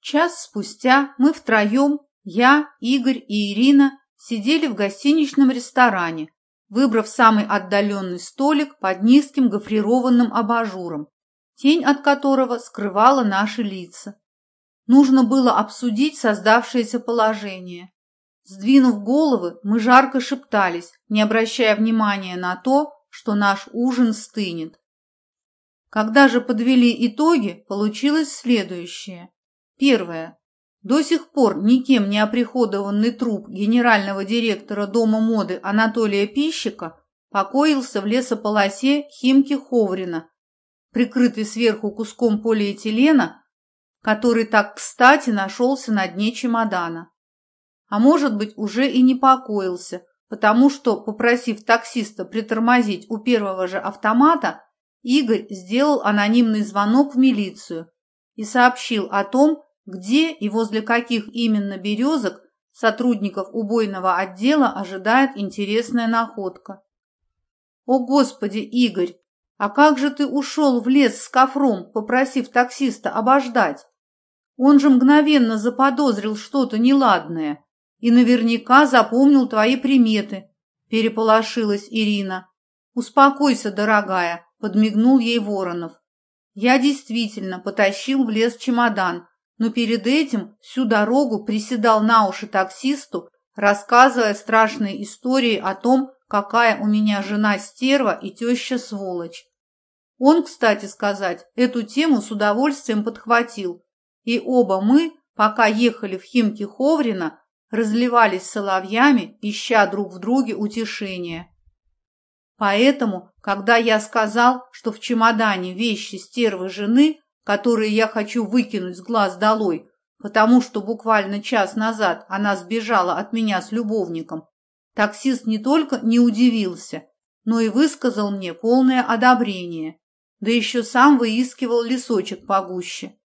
Час спустя мы втроем, я, Игорь и Ирина, сидели в гостиничном ресторане, выбрав самый отдаленный столик под низким гофрированным абажуром, тень от которого скрывала наши лица. Нужно было обсудить создавшееся положение. Сдвинув головы, мы жарко шептались, не обращая внимания на то, что наш ужин стынет. Когда же подвели итоги, получилось следующее. Первое. До сих пор никем не оприходованный труп генерального директора Дома моды Анатолия Пищика покоился в лесополосе Химки Ховрина, прикрытый сверху куском полиэтилена, который так кстати нашелся на дне чемодана. А может быть, уже и не покоился, потому что, попросив таксиста притормозить у первого же автомата, Игорь сделал анонимный звонок в милицию и сообщил о том, где и возле каких именно березок сотрудников убойного отдела ожидает интересная находка. «О, Господи, Игорь, а как же ты ушел в лес с кофром, попросив таксиста обождать? Он же мгновенно заподозрил что-то неладное и наверняка запомнил твои приметы», – переполошилась Ирина. «Успокойся, дорогая», – подмигнул ей Воронов. «Я действительно потащил в лес чемодан, но перед этим всю дорогу приседал на уши таксисту, рассказывая страшные истории о том, какая у меня жена стерва и теща сволочь. Он, кстати сказать, эту тему с удовольствием подхватил, и оба мы, пока ехали в Химки Ховрина, разливались соловьями, ища друг в друге утешения. Поэтому, когда я сказал, что в чемодане вещи стервы жены, которые я хочу выкинуть с глаз долой, потому что буквально час назад она сбежала от меня с любовником, таксист не только не удивился, но и высказал мне полное одобрение, да еще сам выискивал лесочек погуще.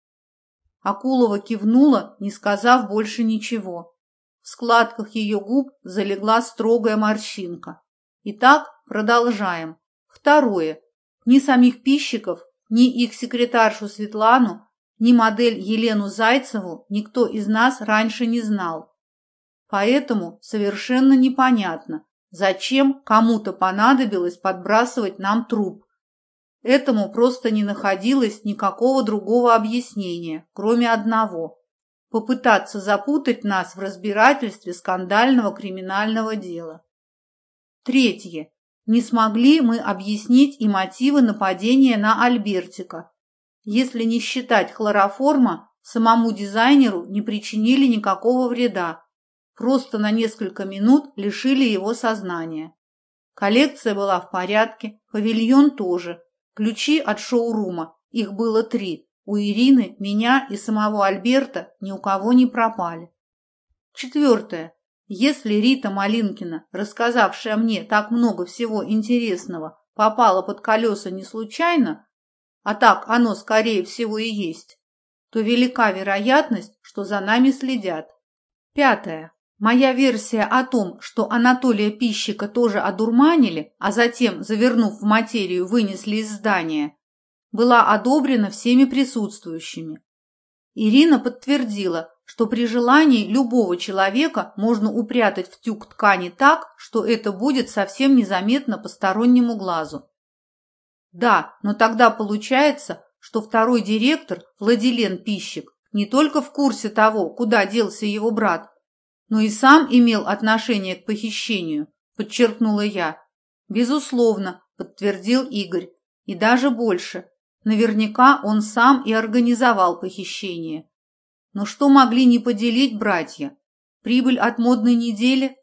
Акулова кивнула, не сказав больше ничего. В складках ее губ залегла строгая морщинка. Итак, продолжаем. Второе. Ни самих пищиков, ни их секретаршу Светлану, ни модель Елену Зайцеву никто из нас раньше не знал. Поэтому совершенно непонятно, зачем кому-то понадобилось подбрасывать нам труп. Этому просто не находилось никакого другого объяснения, кроме одного – попытаться запутать нас в разбирательстве скандального криминального дела. Третье. Не смогли мы объяснить и мотивы нападения на Альбертика. Если не считать хлороформа, самому дизайнеру не причинили никакого вреда, просто на несколько минут лишили его сознания. Коллекция была в порядке, павильон тоже, ключи от шоурума, их было три, у Ирины, меня и самого Альберта ни у кого не пропали. Четвертое. Если Рита Малинкина, рассказавшая мне так много всего интересного, попала под колеса не случайно, а так оно, скорее всего, и есть, то велика вероятность, что за нами следят. Пятое. Моя версия о том, что Анатолия Пищика тоже одурманили, а затем, завернув в материю, вынесли из здания, была одобрена всеми присутствующими. Ирина подтвердила, что при желании любого человека можно упрятать в тюк ткани так, что это будет совсем незаметно постороннему глазу. Да, но тогда получается, что второй директор, Владилен Пищик, не только в курсе того, куда делся его брат, но и сам имел отношение к похищению, подчеркнула я. Безусловно, подтвердил Игорь, и даже больше. Наверняка он сам и организовал похищение. Но что могли не поделить братья? Прибыль от модной недели,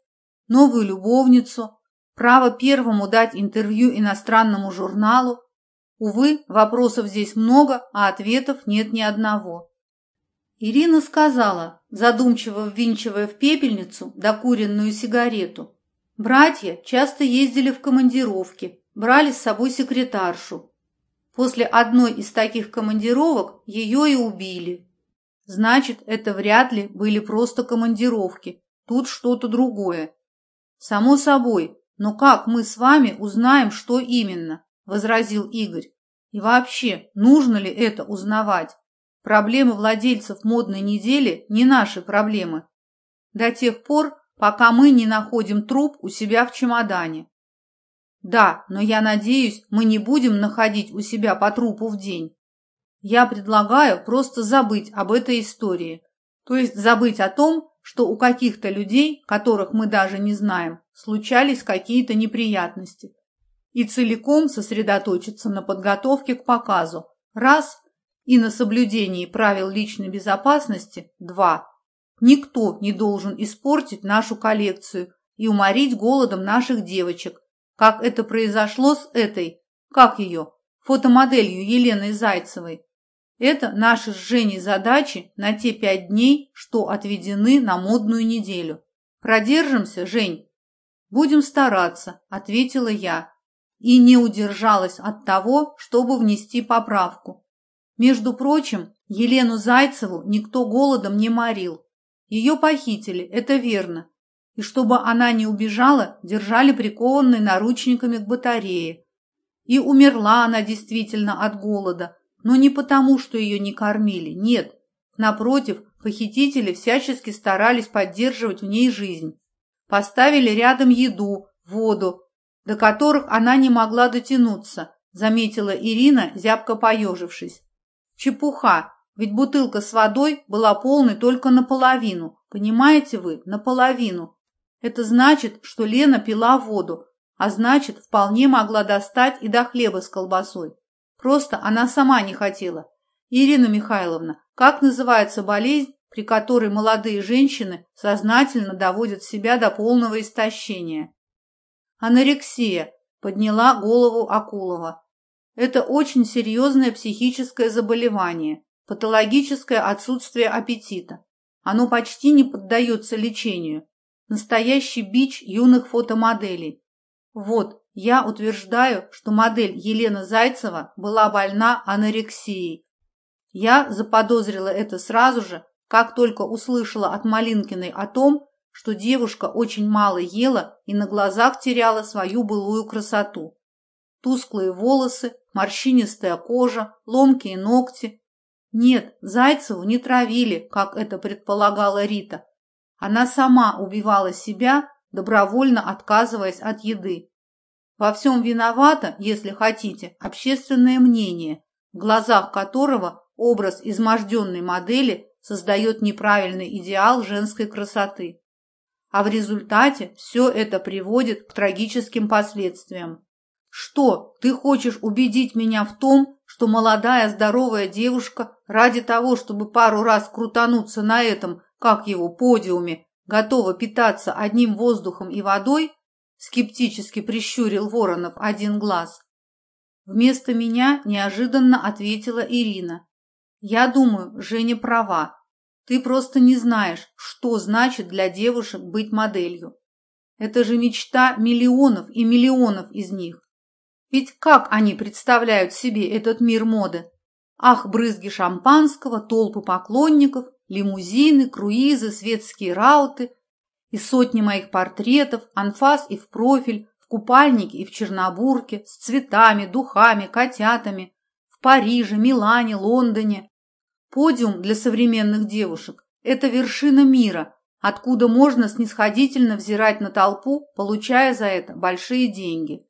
новую любовницу, право первому дать интервью иностранному журналу. Увы, вопросов здесь много, а ответов нет ни одного. Ирина сказала, задумчиво ввинчивая в пепельницу докуренную сигарету. Братья часто ездили в командировки, брали с собой секретаршу. После одной из таких командировок ее и убили. Значит, это вряд ли были просто командировки. Тут что-то другое. Само собой, но как мы с вами узнаем, что именно? Возразил Игорь. И вообще, нужно ли это узнавать? Проблемы владельцев модной недели не наши проблемы. До тех пор, пока мы не находим труп у себя в чемодане. Да, но я надеюсь, мы не будем находить у себя по трупу в день. Я предлагаю просто забыть об этой истории. То есть забыть о том, что у каких-то людей, которых мы даже не знаем, случались какие-то неприятности. И целиком сосредоточиться на подготовке к показу. Раз. И на соблюдении правил личной безопасности. Два. Никто не должен испортить нашу коллекцию и уморить голодом наших девочек, как это произошло с этой, как ее, фотомоделью Еленой Зайцевой. Это наши с Женей задачи на те пять дней, что отведены на модную неделю. Продержимся, Жень? Будем стараться, ответила я и не удержалась от того, чтобы внести поправку. Между прочим, Елену Зайцеву никто голодом не морил. Ее похитили, это верно. И чтобы она не убежала, держали прикованной наручниками к батарее. И умерла она действительно от голода, но не потому, что ее не кормили, нет. Напротив, похитители всячески старались поддерживать в ней жизнь. Поставили рядом еду, воду, до которых она не могла дотянуться, заметила Ирина, зябко поежившись. Чепуха, ведь бутылка с водой была полной только наполовину, понимаете вы, наполовину. Это значит, что Лена пила воду, а значит, вполне могла достать и до хлеба с колбасой. Просто она сама не хотела. Ирина Михайловна, как называется болезнь, при которой молодые женщины сознательно доводят себя до полного истощения? Анорексия, подняла голову Акулова. Это очень серьезное психическое заболевание, патологическое отсутствие аппетита. Оно почти не поддается лечению. Настоящий бич юных фотомоделей. Вот, я утверждаю, что модель Елена Зайцева была больна анорексией. Я заподозрила это сразу же, как только услышала от Малинкиной о том, что девушка очень мало ела и на глазах теряла свою былую красоту. Тусклые волосы, морщинистая кожа, ломкие ногти. Нет, Зайцеву не травили, как это предполагала Рита. Она сама убивала себя, добровольно отказываясь от еды. Во всем виновато, если хотите, общественное мнение, в глазах которого образ изможденной модели создает неправильный идеал женской красоты. А в результате все это приводит к трагическим последствиям. Что, ты хочешь убедить меня в том, что молодая здоровая девушка ради того, чтобы пару раз крутануться на этом, как его, подиуме, готова питаться одним воздухом и водой, скептически прищурил Воронов один глаз. Вместо меня неожиданно ответила Ирина. Я думаю, Женя права. Ты просто не знаешь, что значит для девушек быть моделью. Это же мечта миллионов и миллионов из них. Ведь как они представляют себе этот мир моды? Ах, брызги шампанского, толпы поклонников, лимузины, круизы, светские рауты, и сотни моих портретов, анфас и в профиль, в купальнике и в чернобурке, с цветами, духами, котятами, в Париже, Милане, Лондоне. Подиум для современных девушек – это вершина мира, откуда можно снисходительно взирать на толпу, получая за это большие деньги.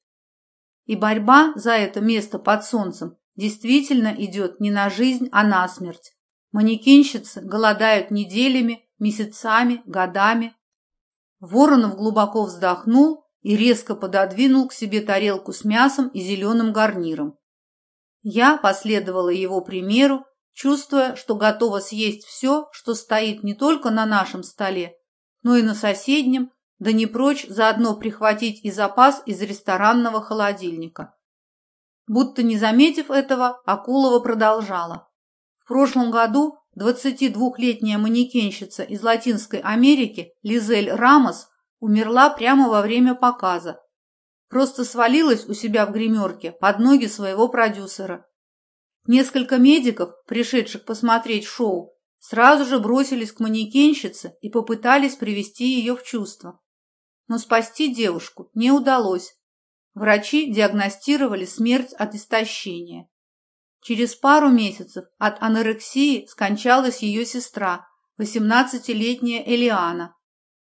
И борьба за это место под солнцем действительно идет не на жизнь, а на смерть. Манекенщицы голодают неделями, месяцами, годами, Воронов глубоко вздохнул и резко пододвинул к себе тарелку с мясом и зеленым гарниром. Я последовала его примеру, чувствуя, что готова съесть все, что стоит не только на нашем столе, но и на соседнем, да не прочь заодно прихватить и запас из ресторанного холодильника. Будто не заметив этого, Акулова продолжала. В прошлом году 22-летняя манекенщица из Латинской Америки Лизель Рамос умерла прямо во время показа. Просто свалилась у себя в гримерке под ноги своего продюсера. Несколько медиков, пришедших посмотреть шоу, сразу же бросились к манекенщице и попытались привести ее в чувство. Но спасти девушку не удалось. Врачи диагностировали смерть от истощения. Через пару месяцев от анорексии скончалась ее сестра, 18-летняя Элиана.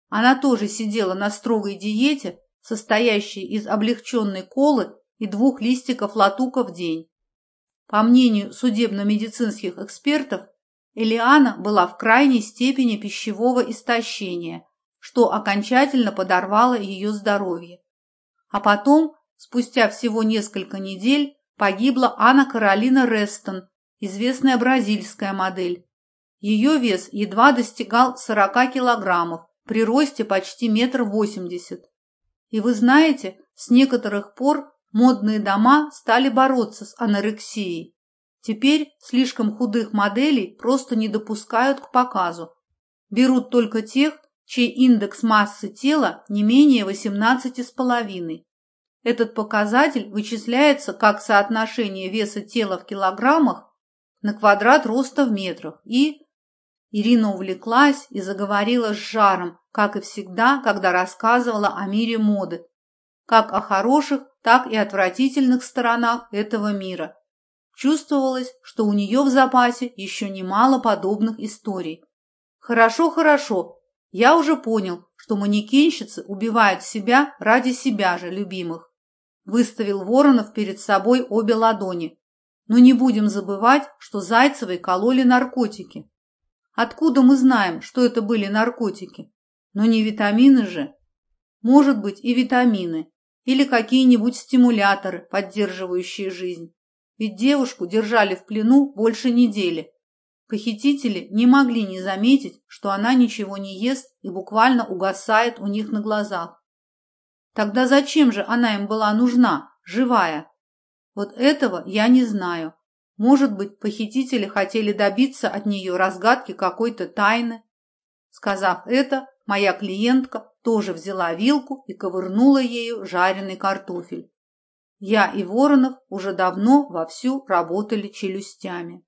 Она тоже сидела на строгой диете, состоящей из облегченной колы и двух листиков латука в день. По мнению судебно-медицинских экспертов, Элиана была в крайней степени пищевого истощения, что окончательно подорвало ее здоровье. А потом, спустя всего несколько недель, погибла Анна Каролина Рестон, известная бразильская модель. Ее вес едва достигал 40 килограммов при росте почти метр восемьдесят. И вы знаете, с некоторых пор модные дома стали бороться с анорексией. Теперь слишком худых моделей просто не допускают к показу. Берут только тех, чей индекс массы тела не менее 18,5. Этот показатель вычисляется как соотношение веса тела в килограммах на квадрат роста в метрах и... Ирина увлеклась и заговорила с жаром, как и всегда, когда рассказывала о мире моды, как о хороших, так и отвратительных сторонах этого мира. Чувствовалось, что у нее в запасе еще немало подобных историй. Хорошо, хорошо, я уже понял, что манекенщицы убивают себя ради себя же, любимых. Выставил Воронов перед собой обе ладони. Но не будем забывать, что Зайцевой кололи наркотики. Откуда мы знаем, что это были наркотики? Но не витамины же. Может быть и витамины. Или какие-нибудь стимуляторы, поддерживающие жизнь. Ведь девушку держали в плену больше недели. Похитители не могли не заметить, что она ничего не ест и буквально угасает у них на глазах. Тогда зачем же она им была нужна, живая? Вот этого я не знаю. Может быть, похитители хотели добиться от нее разгадки какой-то тайны. Сказав это, моя клиентка тоже взяла вилку и ковырнула ею жареный картофель. Я и Воронов уже давно вовсю работали челюстями.